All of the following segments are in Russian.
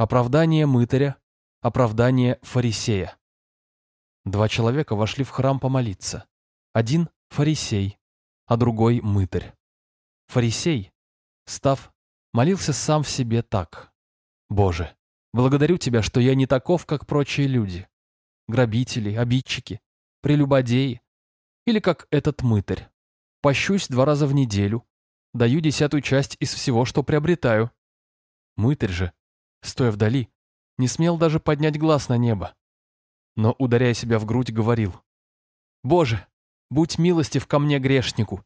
Оправдание мытаря, оправдание фарисея. Два человека вошли в храм помолиться. Один – фарисей, а другой – мытарь. Фарисей, став, молился сам в себе так. «Боже, благодарю Тебя, что я не таков, как прочие люди. Грабители, обидчики, прелюбодеи. Или как этот мытарь. Пощусь два раза в неделю, даю десятую часть из всего, что приобретаю. Мытарь же, стоя вдали, не смел даже поднять глаз на небо. Но, ударяя себя в грудь, говорил, «Боже, будь милостив ко мне, грешнику!»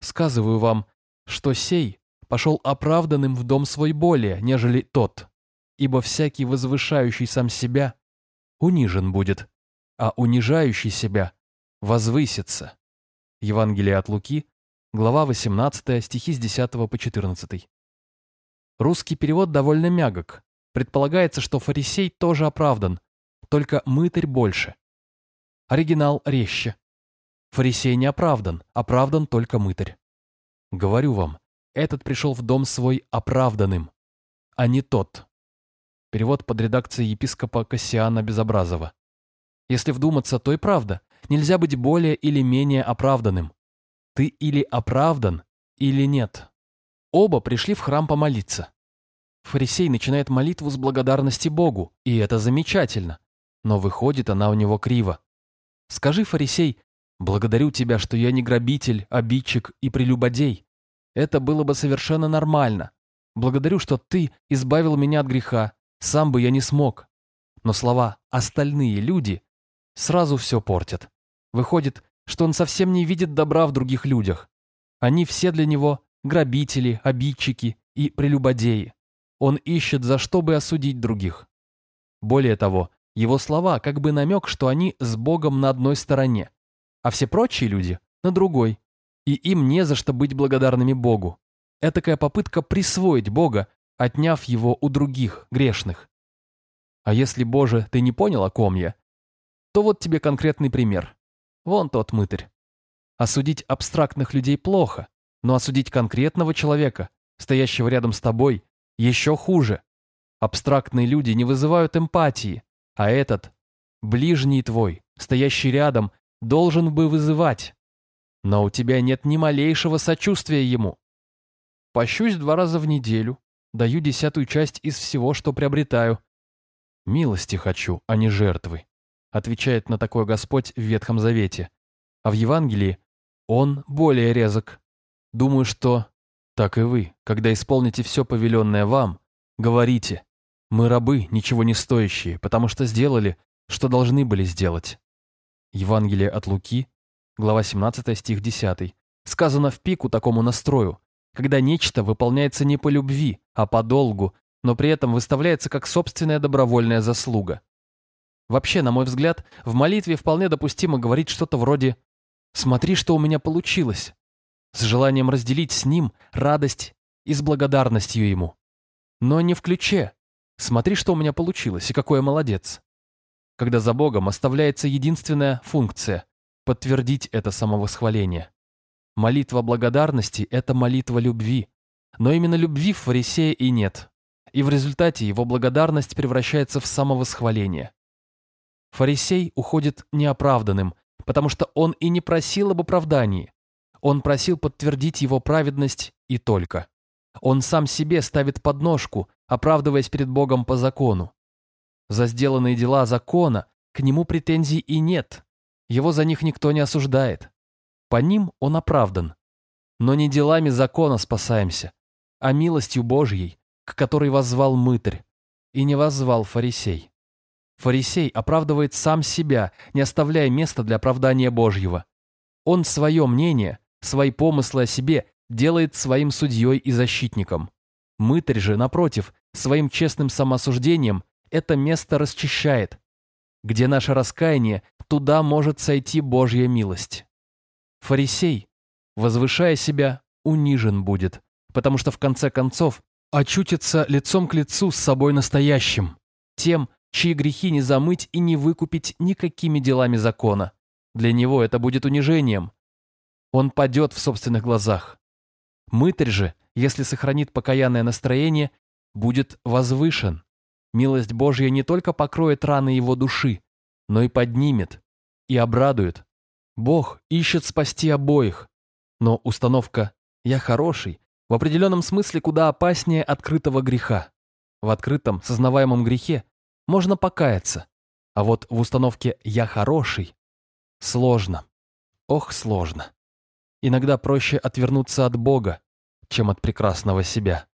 Сказываю вам, что сей пошел оправданным в дом свой более, нежели тот, ибо всякий возвышающий сам себя унижен будет, а унижающий себя возвысится. Евангелие от Луки, глава 18, стихи с 10 по 14. Русский перевод довольно мягок. Предполагается, что фарисей тоже оправдан, только мытарь больше. Оригинал резче. Фарисей не оправдан, оправдан только мытарь. Говорю вам, этот пришел в дом свой оправданным, а не тот. Перевод под редакцией епископа Кассиана Безобразова. Если вдуматься, то и правда. Нельзя быть более или менее оправданным. Ты или оправдан, или нет. Оба пришли в храм помолиться. Фарисей начинает молитву с благодарности Богу, и это замечательно. Но выходит она у него криво. Скажи, фарисей, благодарю тебя, что я не грабитель, обидчик и прелюбодей. Это было бы совершенно нормально. Благодарю, что ты избавил меня от греха. Сам бы я не смог. Но слова «остальные люди» сразу все портят. Выходит, что он совсем не видит добра в других людях. Они все для него грабители, обидчики и прелюбодеи. Он ищет, за что бы осудить других. Более того, его слова как бы намек, что они с Богом на одной стороне, а все прочие люди на другой, и им не за что быть благодарными Богу. Этакая попытка присвоить Бога, отняв его у других, грешных. А если, Боже, ты не понял, о ком я, то вот тебе конкретный пример. Вон тот мытарь. Осудить абстрактных людей плохо, но осудить конкретного человека, стоящего рядом с тобой, еще хуже. Абстрактные люди не вызывают эмпатии, а этот, ближний твой, стоящий рядом, должен бы вызывать. Но у тебя нет ни малейшего сочувствия ему. Пощусь два раза в неделю, даю десятую часть из всего, что приобретаю. Милости хочу, а не жертвы отвечает на такое Господь в Ветхом Завете. А в Евангелии он более резок. Думаю, что так и вы, когда исполните все повеленное вам, говорите, мы рабы, ничего не стоящие, потому что сделали, что должны были сделать. Евангелие от Луки, глава 17, стих 10. Сказано в пику такому настрою, когда нечто выполняется не по любви, а по долгу, но при этом выставляется как собственная добровольная заслуга. Вообще, на мой взгляд, в молитве вполне допустимо говорить что-то вроде «Смотри, что у меня получилось», с желанием разделить с ним радость и с благодарностью ему. Но не в ключе «Смотри, что у меня получилось и какой я молодец», когда за Богом оставляется единственная функция – подтвердить это самовосхваление. Молитва благодарности – это молитва любви, но именно любви в фарисея и нет, и в результате его благодарность превращается в самовосхваление. Фарисей уходит неоправданным, потому что он и не просил об оправдании. Он просил подтвердить его праведность и только. Он сам себе ставит подножку, оправдываясь перед Богом по закону. За сделанные дела закона к нему претензий и нет. Его за них никто не осуждает. По ним он оправдан. Но не делами закона спасаемся, а милостью Божьей, к которой воззвал мытарь, и не воззвал фарисей. Фарисей оправдывает сам себя, не оставляя места для оправдания Божьего. Он свое мнение, свои помыслы о себе делает своим судьей и защитником. Мытарь же, напротив, своим честным самосуждением это место расчищает. Где наше раскаяние, туда может сойти Божья милость. Фарисей, возвышая себя, унижен будет, потому что в конце концов очутится лицом к лицу с собой настоящим, тем, чьи грехи не замыть и не выкупить никакими делами закона. Для него это будет унижением. Он падет в собственных глазах. Мытарь же, если сохранит покаянное настроение, будет возвышен. Милость Божья не только покроет раны его души, но и поднимет, и обрадует. Бог ищет спасти обоих, но установка «я хороший» в определенном смысле куда опаснее открытого греха. В открытом, сознаваемом грехе можно покаяться, а вот в установке «я хороший» сложно. Ох, сложно. Иногда проще отвернуться от Бога, чем от прекрасного себя.